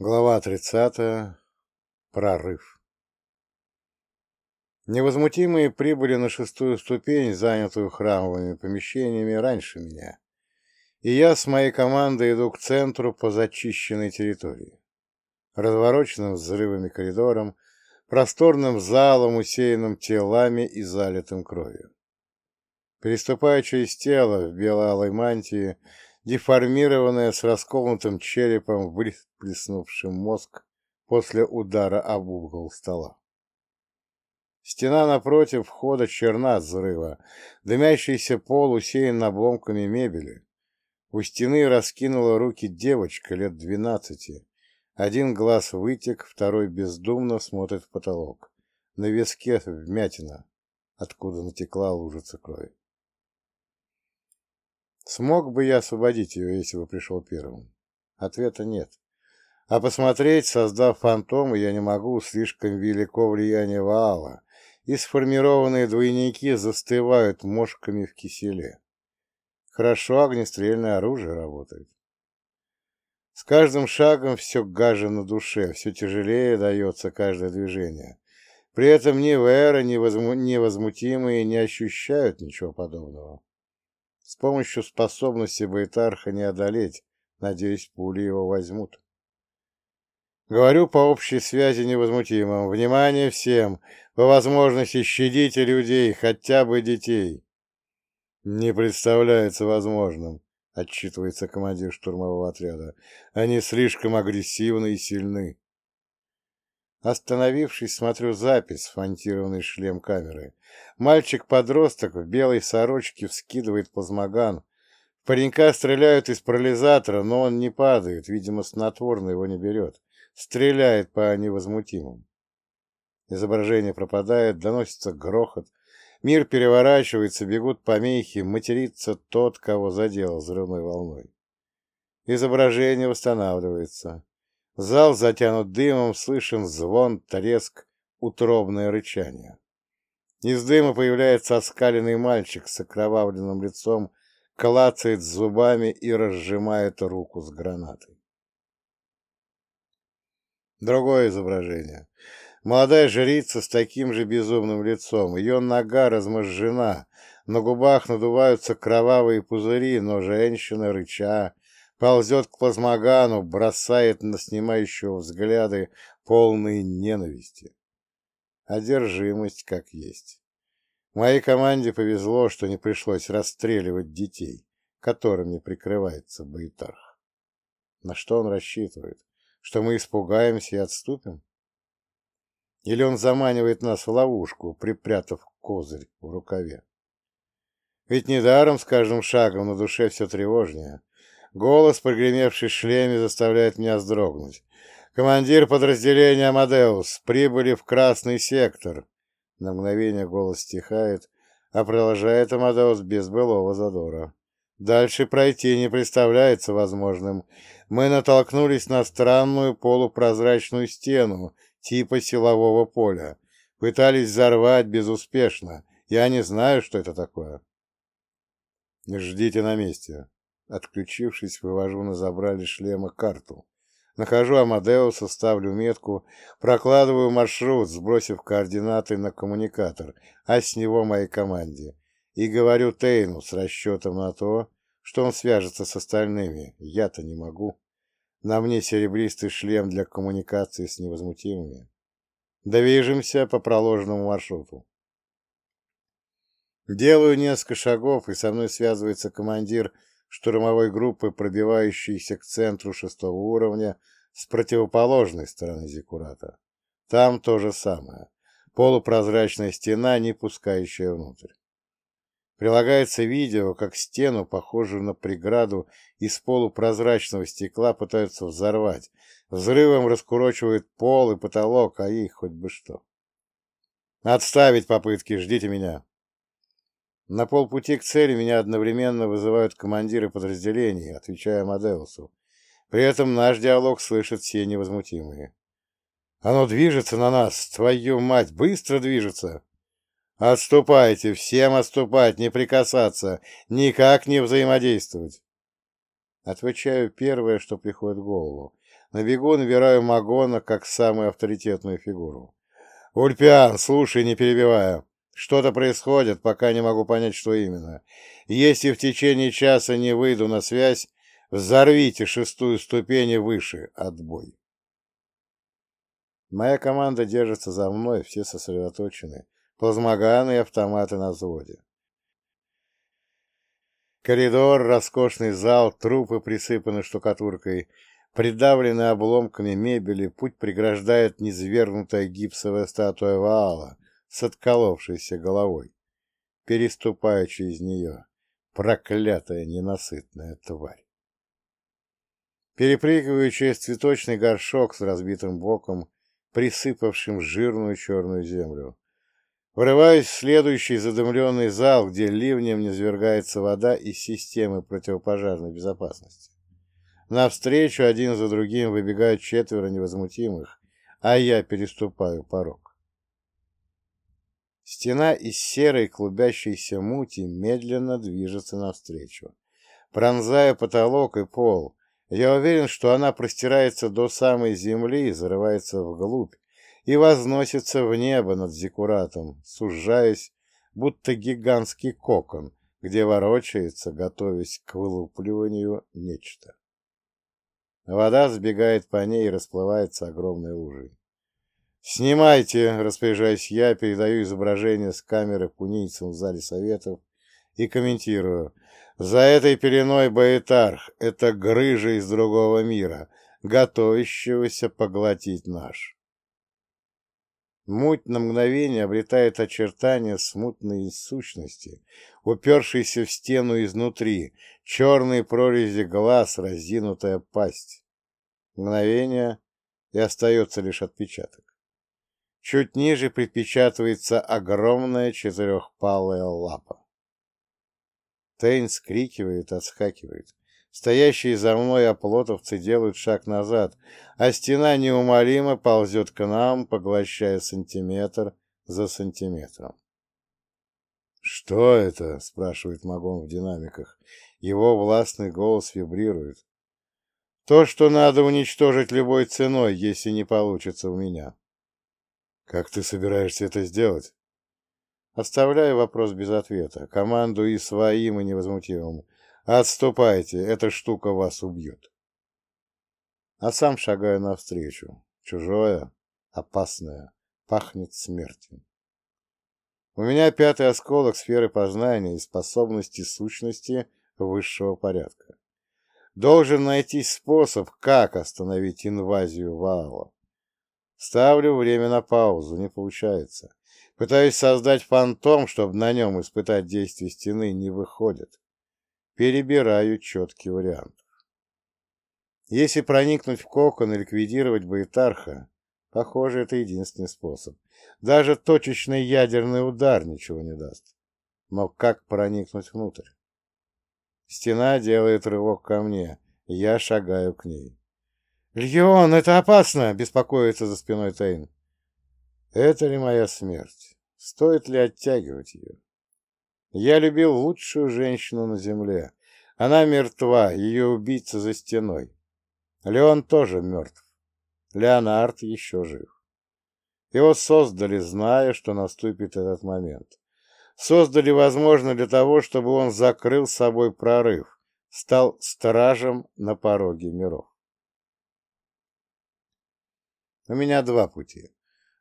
Глава 30. Прорыв. Невозмутимые прибыли на шестую ступень, занятую храмовыми помещениями, раньше меня, и я с моей командой иду к центру по зачищенной территории. Развороченным взрывами коридором, просторным залом, усеянным телами и залитым кровью. Переступая через тело в бело-алой мантии, деформированная с расколотым черепом, выплеснувшим мозг после удара об угол стола. Стена напротив входа черна от взрыва, дымящийся пол усеян обломками мебели. У стены раскинула руки девочка лет двенадцати. Один глаз вытек, второй бездумно смотрит в потолок. На виске вмятина, откуда натекла лужица крови. Смог бы я освободить ее, если бы пришел первым? Ответа нет. А посмотреть, создав фантом, я не могу, слишком велико влияние Ваала, и сформированные двойники застывают мошками в киселе. Хорошо огнестрельное оружие работает. С каждым шагом все гаже на душе, все тяжелее дается каждое движение. При этом ни Вера, ни невозмутимые не ощущают ничего подобного. С помощью способности Байтарха не одолеть. Надеюсь, пули его возьмут. Говорю по общей связи невозмутимым. Внимание всем! По возможности щадите людей, хотя бы детей. Не представляется возможным, отчитывается командир штурмового отряда. Они слишком агрессивны и сильны. Остановившись, смотрю запись, смонтированный шлем камеры. Мальчик-подросток в белой сорочке вскидывает плазмоган. Паренька стреляют из парализатора, но он не падает, видимо, снотворно его не берет. Стреляет по невозмутимым. Изображение пропадает, доносится грохот. Мир переворачивается, бегут помехи, матерится тот, кого задел взрывной волной. Изображение восстанавливается. Зал затянут дымом, слышен звон, треск, утробное рычание. Из дыма появляется оскаленный мальчик с окровавленным лицом, клацает зубами и разжимает руку с гранатой. Другое изображение. Молодая жрица с таким же безумным лицом. Ее нога разможжена, на губах надуваются кровавые пузыри, но женщина, рыча, ползет к плазмогану, бросает на снимающего взгляды полные ненависти. Одержимость как есть. Моей команде повезло, что не пришлось расстреливать детей, которыми прикрывается Байтарх. На что он рассчитывает? Что мы испугаемся и отступим? Или он заманивает нас в ловушку, припрятав козырь в рукаве? Ведь недаром с каждым шагом на душе все тревожнее. Голос, прогремевший в шлеме, заставляет меня вздрогнуть. «Командир подразделения Амадеус, прибыли в Красный сектор!» На мгновение голос стихает, а продолжает Амадеус без былого задора. Дальше пройти не представляется возможным. Мы натолкнулись на странную полупрозрачную стену, типа силового поля. Пытались взорвать безуспешно. Я не знаю, что это такое. Ждите на месте. Отключившись, вывожу на забрали шлема карту. Нахожу Амадеуса, ставлю метку, прокладываю маршрут, сбросив координаты на коммуникатор, а с него моей команде. И говорю Тейну с расчетом на то, что он свяжется с остальными. Я-то не могу. На мне серебристый шлем для коммуникации с невозмутимыми. Движемся по проложенному маршруту. Делаю несколько шагов, и со мной связывается командир штурмовой группы, пробивающейся к центру шестого уровня с противоположной стороны Зиккурата. Там то же самое. Полупрозрачная стена, не пускающая внутрь. Прилагается видео, как стену, похожую на преграду из полупрозрачного стекла, пытаются взорвать. Взрывом раскурочивают пол и потолок, а их хоть бы что. «Отставить попытки, ждите меня!» На полпути к цели меня одновременно вызывают командиры подразделений, отвечая Амадеусу. При этом наш диалог слышат все невозмутимые. «Оно движется на нас! Твою мать! Быстро движется!» «Отступайте! Всем отступать! Не прикасаться! Никак не взаимодействовать!» Отвечаю первое, что приходит в голову. На бегу набираю Магона как самую авторитетную фигуру. «Ульпиан, слушай, не перебивая. Что-то происходит, пока не могу понять, что именно. Если в течение часа не выйду на связь, взорвите шестую ступень выше. Отбой». Моя команда держится за мной, все сосредоточены. Плазмоганы и автоматы на взводе. Коридор, роскошный зал, трупы присыпаны штукатуркой, придавлены обломками мебели, путь преграждает низвергнутая гипсовая статуя Ваала с отколовшейся головой. Переступая через нее, проклятая ненасытная тварь. Перепрыгиваю через цветочный горшок с разбитым боком, присыпавшим жирную черную землю. Врываюсь в следующий задымленный зал, где ливнем низвергается вода из системы противопожарной безопасности. Навстречу один за другим выбегают четверо невозмутимых, а я переступаю порог. Стена из серой клубящейся мути медленно движется навстречу. Пронзая потолок и пол, я уверен, что она простирается до самой земли, зарывается вглубь, и возносится в небо над зиккуратом, сужаясь, будто гигантский кокон, где ворочается, готовясь к вылупливанию, нечто. Вода сбегает по ней и расплывается огромной лужей. «Снимайте!» — распоряжаюсь я, передаю изображение с камеры пунийцам в зале советов и комментирую. «За этой пеленой Баэтарх — это грыжа из другого мира, готовящегося поглотить наш». Муть на мгновение обретает очертания смутной сущности, упершейся в стену изнутри, черные прорези глаз, разинутая пасть. Мгновение, и остается лишь отпечаток. Чуть ниже припечатывается огромная четырехпалая лапа. Тейн скрикивает, отскакивает. Стоящие за мной оплотовцы делают шаг назад, а стена неумолимо ползет к нам, поглощая сантиметр за сантиметром. «Что это?» — спрашивает Магон в динамиках. Его властный голос вибрирует. «То, что надо уничтожить любой ценой, если не получится у меня». «Как ты собираешься это сделать?» Оставляю вопрос без ответа. Команду и своим, и невозмутимым. Отступайте, эта штука вас убьет. А сам шагаю навстречу. Чужое, опасное, пахнет смертью. У меня пятый осколок сферы познания и способности сущности высшего порядка. Должен найти способ, как остановить инвазию Ваала. Ставлю время на паузу, не получается. Пытаюсь создать фантом, чтобы на нем испытать действие стены, не выходит перебираю четкий вариант. Если проникнуть в кокон и ликвидировать Баэтарха, похоже, это единственный способ. Даже точечный ядерный удар ничего не даст. Но как проникнуть внутрь? Стена делает рывок ко мне, я шагаю к ней. «Льон, это опасно!» — беспокоится за спиной Тейн. «Это ли моя смерть? Стоит ли оттягивать ее?» Я любил лучшую женщину на земле. Она мертва, ее убийца за стеной. Леон тоже мертв. Леонард еще жив. Его создали, зная, что наступит этот момент. Создали, возможно, для того, чтобы он закрыл собой прорыв, стал стражем на пороге миров. У меня два пути.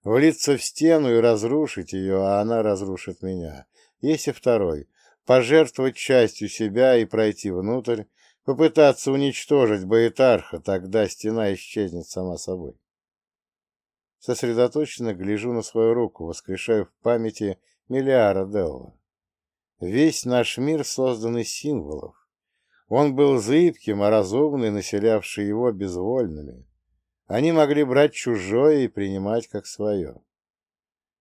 Влиться в стену и разрушить ее, а она разрушит меня. Есть и второй — пожертвовать частью себя и пройти внутрь, попытаться уничтожить Баэтарха, тогда стена исчезнет сама собой. Сосредоточенно гляжу на свою руку, воскрешаю в памяти Миллиара Делла. Весь наш мир создан из символов. Он был зыбким, а разумный, населявший его безвольными. Они могли брать чужое и принимать как свое.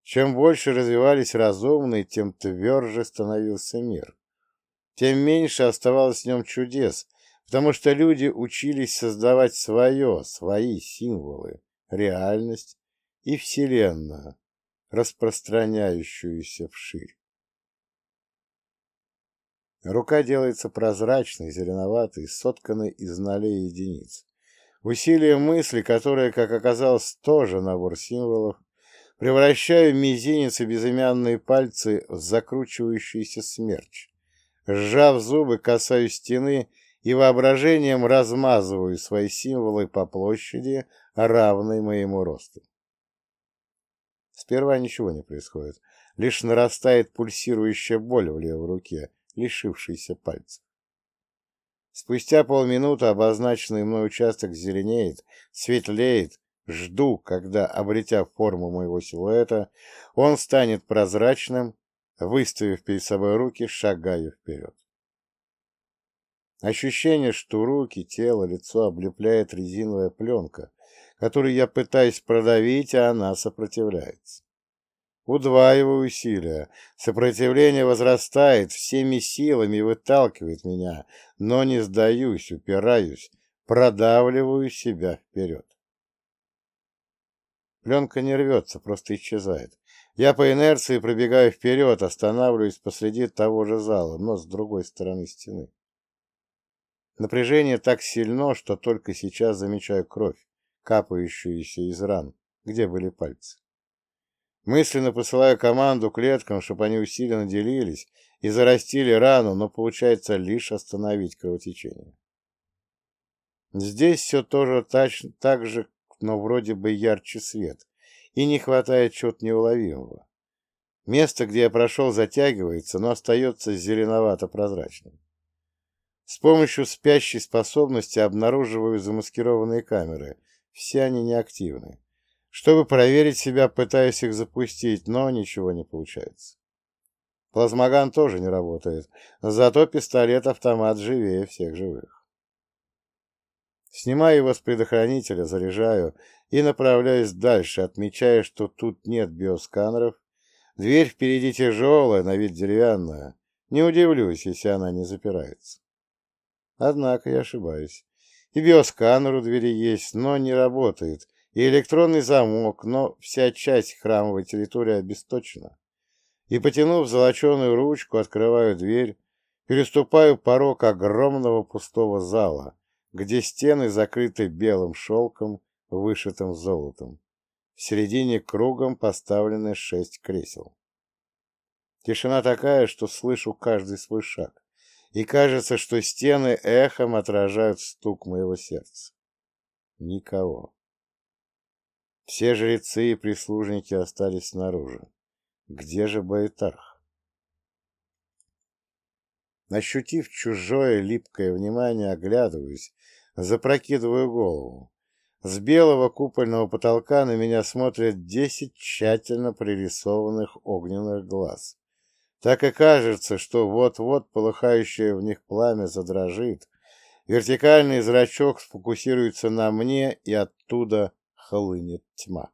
Чем больше развивались разумные, тем тверже становился мир. Тем меньше оставалось в нем чудес, потому что люди учились создавать свое, свои символы, реальность и Вселенную, распространяющуюся вширь. Рука делается прозрачной, зеленоватой, сотканной из нолей единиц. Усилием мысли, которое, как оказалось, тоже набор символов, превращаю мизинец и безымянные пальцы в закручивающийся смерч. Сжав зубы, касаюсь стены и воображением размазываю свои символы по площади, равной моему росту. Сперва ничего не происходит, лишь нарастает пульсирующая боль в левой руке, лишившейся пальцев. Спустя полминуты обозначенный мной участок зеленеет, светлеет, жду, когда, обретя форму моего силуэта, он станет прозрачным, выставив перед собой руки, шагаю вперед. Ощущение, что руки, тело, лицо облепляет резиновая пленка, которую я пытаюсь продавить, а она сопротивляется. Удваиваю усилия. Сопротивление возрастает, всеми силами выталкивает меня, но не сдаюсь, упираюсь, продавливаю себя вперед. Пленка не рвется, просто исчезает. Я по инерции пробегаю вперед, останавливаюсь посреди того же зала, но с другой стороны стены. Напряжение так сильно, что только сейчас замечаю кровь, капающуюся из ран, где были пальцы. Мысленно посылаю команду клеткам, чтобы они усиленно делились и зарастили рану, но получается лишь остановить кровотечение. Здесь все тоже так, так же, но вроде бы ярче свет, и не хватает чего-то неуловимого. Место, где я прошел, затягивается, но остается зеленовато-прозрачным. С помощью спящей способности обнаруживаю замаскированные камеры. Все они неактивны. Чтобы проверить себя, пытаюсь их запустить, но ничего не получается. Плазмоган тоже не работает, зато пистолет-автомат живее всех живых. Снимаю его с предохранителя, заряжаю и направляюсь дальше, отмечая, что тут нет биосканеров. Дверь впереди тяжелая, на вид деревянная. Не удивлюсь, если она не запирается. Однако я ошибаюсь. И биосканер у двери есть, но не работает, и электронный замок, но вся часть храмовой территории обесточена. И, потянув золоченую ручку, открываю дверь, переступаю порог огромного пустого зала, где стены закрыты белым шелком, вышитым золотом. В середине кругом поставлены шесть кресел. Тишина такая, что слышу каждый свой шаг, и кажется, что стены эхом отражают стук моего сердца. Никого. Все жрецы и прислужники остались снаружи. Где же Баэтарх? Ощутив чужое липкое внимание, оглядываюсь, запрокидываю голову. С белого купольного потолка на меня смотрят десять тщательно пририсованных огненных глаз. Так и кажется, что вот-вот полыхающее в них пламя задрожит, вертикальный зрачок сфокусируется на мне, и оттуда хлынет тьма.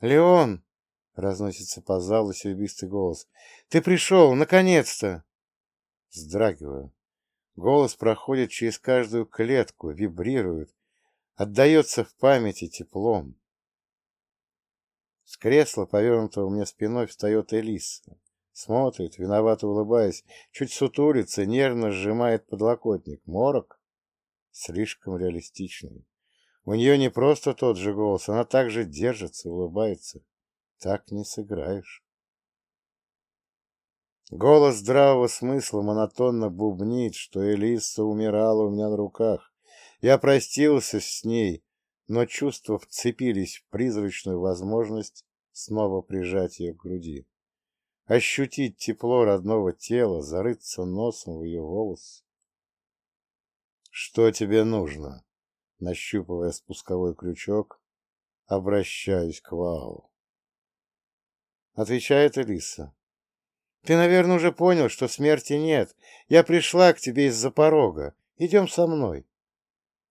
«Леон!» — разносится по залу серебристый голос. «Ты пришел, наконец-то!» Вздрагиваю. Голос проходит через каждую клетку, вибрирует, отдается в памяти теплом. С кресла, повернутого мне спиной, встает Элиса. Смотрит, виновато улыбаясь, чуть сутулится, нервно сжимает подлокотник. Морок? Слишком реалистичный. У нее не просто тот же голос, она также держится, улыбается. Так не сыграешь. Голос здравого смысла монотонно бубнит, что Элиса умирала у меня на руках. Я простился с ней, но чувства вцепились в призрачную возможность снова прижать ее к груди. Ощутить тепло родного тела, зарыться носом в ее волос. «Что тебе нужно?» Нащупывая спусковой крючок, обращаюсь к Валу. Отвечает Элиса. Ты, наверное, уже понял, что смерти нет. Я пришла к тебе из-за порога. Идем со мной.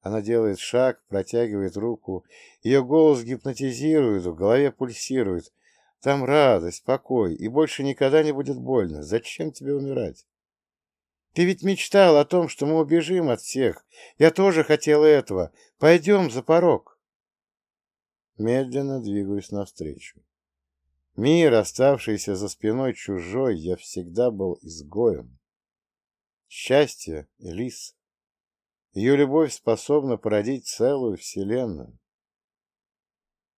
Она делает шаг, протягивает руку. Ее голос гипнотизирует, в голове пульсирует. Там радость, покой, и больше никогда не будет больно. Зачем тебе умирать? Ты ведь мечтал о том, что мы убежим от всех. Я тоже хотел этого. Пойдем за порог. Медленно двигаюсь навстречу. Мир, оставшийся за спиной чужой, я всегда был изгоем. Счастье, Элис. Ее любовь способна породить целую вселенную.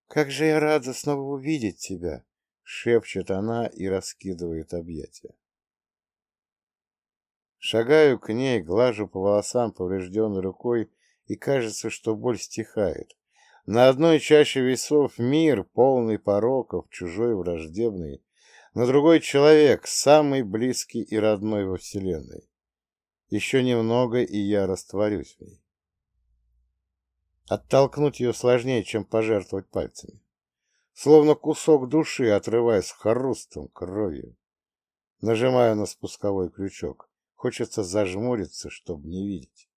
«Как же я рада снова увидеть тебя!» — шепчет она и раскидывает объятия. Шагаю к ней, глажу по волосам поврежденной рукой, и кажется, что боль стихает. На одной чаще весов мир, полный пороков, чужой враждебный, на другой человек, самый близкий и родной во Вселенной. Еще немного, и я растворюсь в ней. Оттолкнуть ее сложнее, чем пожертвовать пальцами. Словно кусок души, отрываясь хрустом, кровью. Нажимаю на спусковой крючок. Хочется зажмуриться, чтобы не видеть.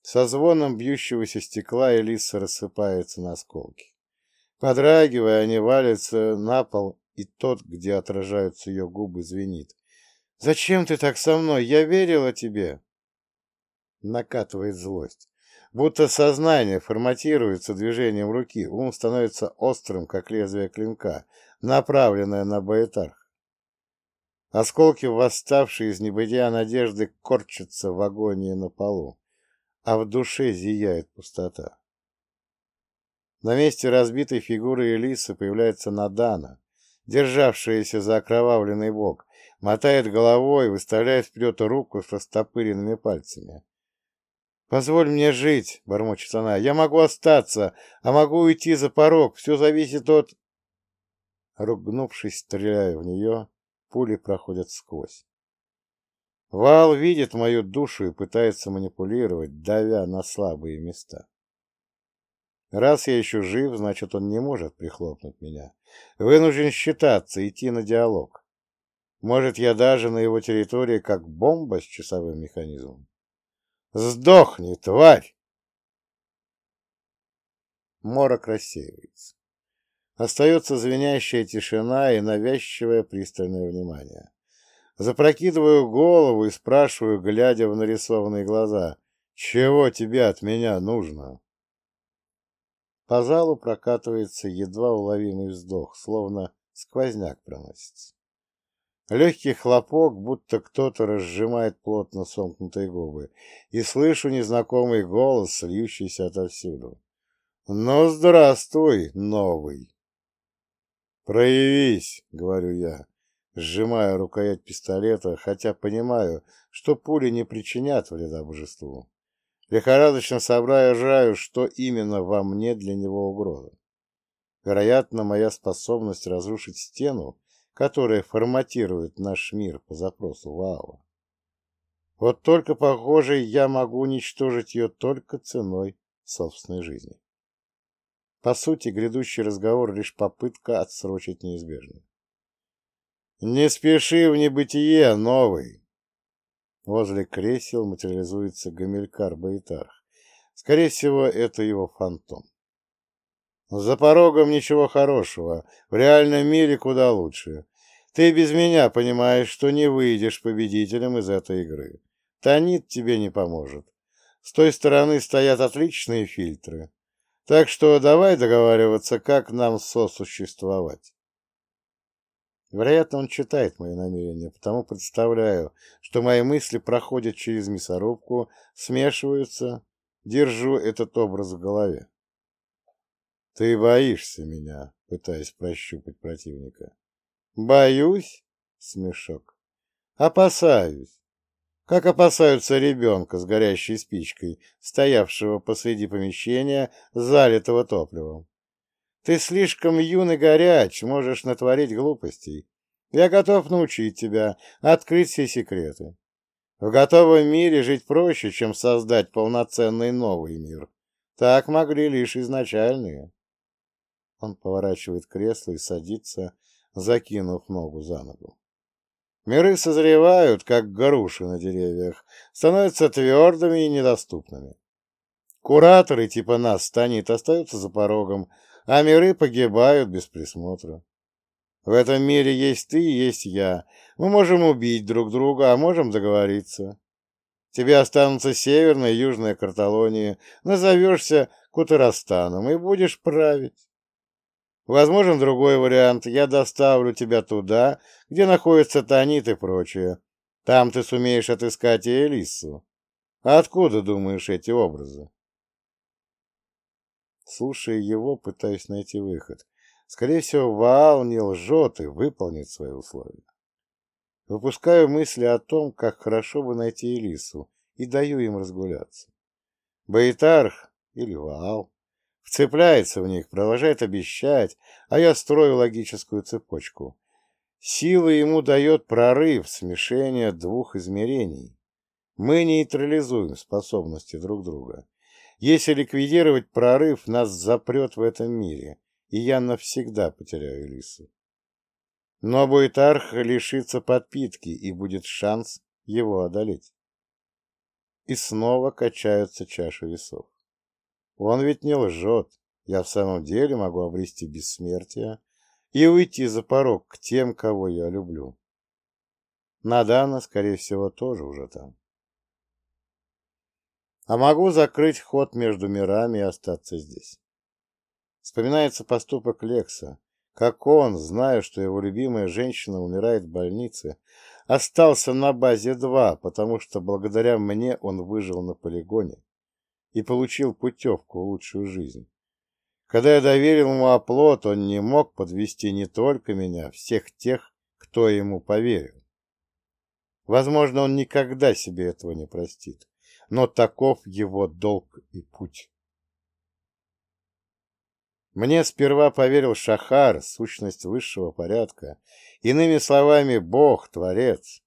Со звоном бьющегося стекла Элиса рассыпается на осколки. Подрагивая, они валятся на пол, и тот, где отражаются ее губы, звенит. «Зачем ты так со мной? Я верила тебе!» Накатывает злость. Будто сознание форматируется движением руки, ум становится острым, как лезвие клинка, направленное на Баэтарх. Осколки, восставшие из небытия надежды, корчатся в агонии на полу, а в душе зияет пустота. На месте разбитой фигуры Элисы появляется Надана, державшаяся за окровавленный бок, мотает головой, выставляет вперед руку с растопыренными пальцами. «Позволь мне жить», — бормочет она. «Я могу остаться, а могу уйти за порог. Все зависит от...» Ругнувшись, стреляю в нее, пули проходят сквозь. Вал видит мою душу и пытается манипулировать, давя на слабые места. Раз я еще жив, значит, он не может прихлопнуть меня. Вынужден считаться, идти на диалог. Может, я даже на его территории как бомба с часовым механизмом. Сдохни, тварь! Морок рассеивается. Остается звенящая тишина и навязчивое пристальное внимание. Запрокидываю голову и спрашиваю, глядя в нарисованные глаза, «Чего тебе от меня нужно?» По залу прокатывается едва уловимый вздох, словно сквозняк проносится. Легкий хлопок, будто кто-то разжимает плотно сомкнутые губы, и слышу незнакомый голос, льющийся отовсюду. «Ну, здравствуй, новый!» «Проявись!» — говорю я, сжимая рукоять пистолета, хотя понимаю, что пули не причинят вреда божеству. Лихорадочно соображаю, что именно во мне для него угроза. Вероятно, моя способность разрушить стену которая форматирует наш мир по запросу ВАО. Вот только, похоже, я могу уничтожить ее только ценой собственной жизни. По сути, грядущий разговор — лишь попытка отсрочить неизбежное. «Не спеши в небытие, новый!» Возле кресел материализуется Гамилькар Баитарх. Скорее всего, это его фантом. За порогом ничего хорошего, в реальном мире куда лучше. Ты без меня понимаешь, что не выйдешь победителем из этой игры. Танит тебе не поможет. С той стороны стоят отличные фильтры. Так что давай договариваться, как нам сосуществовать. Вероятно, он читает мои намерения, потому представляю, что мои мысли проходят через мясорубку, смешиваются, держу этот образ в голове. Ты боишься меня, пытаясь прощупать противника. Боюсь? Смешок. Опасаюсь. Как опасаются ребенка с горящей спичкой, стоявшего посреди помещения, залитого топливом. Ты слишком юн и горяч, можешь натворить глупостей. Я готов научить тебя, открыть все секреты. В готовом мире жить проще, чем создать полноценный новый мир. Так могли лишь изначальные. Он поворачивает кресло и садится, закинув ногу за ногу. Миры созревают, как груши на деревьях, становятся твердыми и недоступными. Кураторы типа нас станет остаются за порогом, а миры погибают без присмотра. В этом мире есть ты и есть я. Мы можем убить друг друга, а можем договориться. Тебе останутся Северная и Южная Карталония, назовешься Кутарастаном и будешь править. Возможен другой вариант. Я доставлю тебя туда, где находится Танит и прочее. Там ты сумеешь отыскать и Элису. А откуда, думаешь, эти образы? Слушая его, пытаюсь найти выход. Скорее всего, Ваал не лжет и выполнит свои условия. Выпускаю мысли о том, как хорошо бы найти Элису, и даю им разгуляться. Баитарх или Ваал вцепляется в них, продолжает обещать, а я строю логическую цепочку. Сила ему дает прорыв, смешение двух измерений. Мы нейтрализуем способности друг друга. Если ликвидировать прорыв, нас запрет в этом мире, и я навсегда потеряю Лису. Но Буйтарх лишится подпитки, и будет шанс его одолеть. И снова качаются чаши весов. Он ведь не лжет. Я в самом деле могу обрести бессмертие и уйти за порог к тем, кого я люблю. Надана, скорее всего, тоже уже там. А могу закрыть ход между мирами и остаться здесь. Вспоминается поступок Лекса, как он, зная, что его любимая женщина умирает в больнице, остался на базе 2, потому что благодаря мне он выжил на полигоне и получил путевку в лучшую жизнь. Когда я доверил ему оплот, он не мог подвести не только меня, всех тех, кто ему поверил. Возможно, он никогда себе этого не простит но таков его долг и путь. Мне сперва поверил Шахар, сущность высшего порядка, иными словами, Бог, Творец,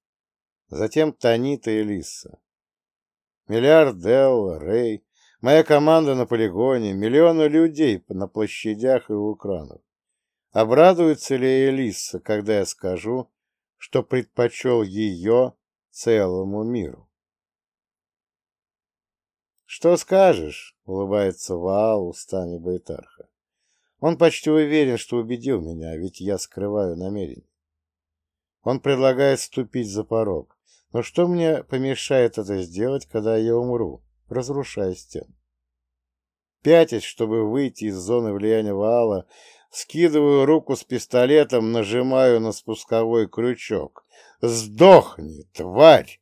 затем Танита и Лиса. Миллиард Делла, Рэй, моя команда на полигоне, миллионы людей на площадях и у экранов. Обрадуется ли Элиса, когда я скажу, что предпочел ее целому миру? «Что скажешь?» — улыбается Ваал устами Байтарха. Он почти уверен, что убедил меня, ведь я скрываю намерение. Он предлагает ступить за порог. Но что мне помешает это сделать, когда я умру, разрушая стену? Пятясь, чтобы выйти из зоны влияния Ваала, скидываю руку с пистолетом, нажимаю на спусковой крючок. «Сдохни, тварь!»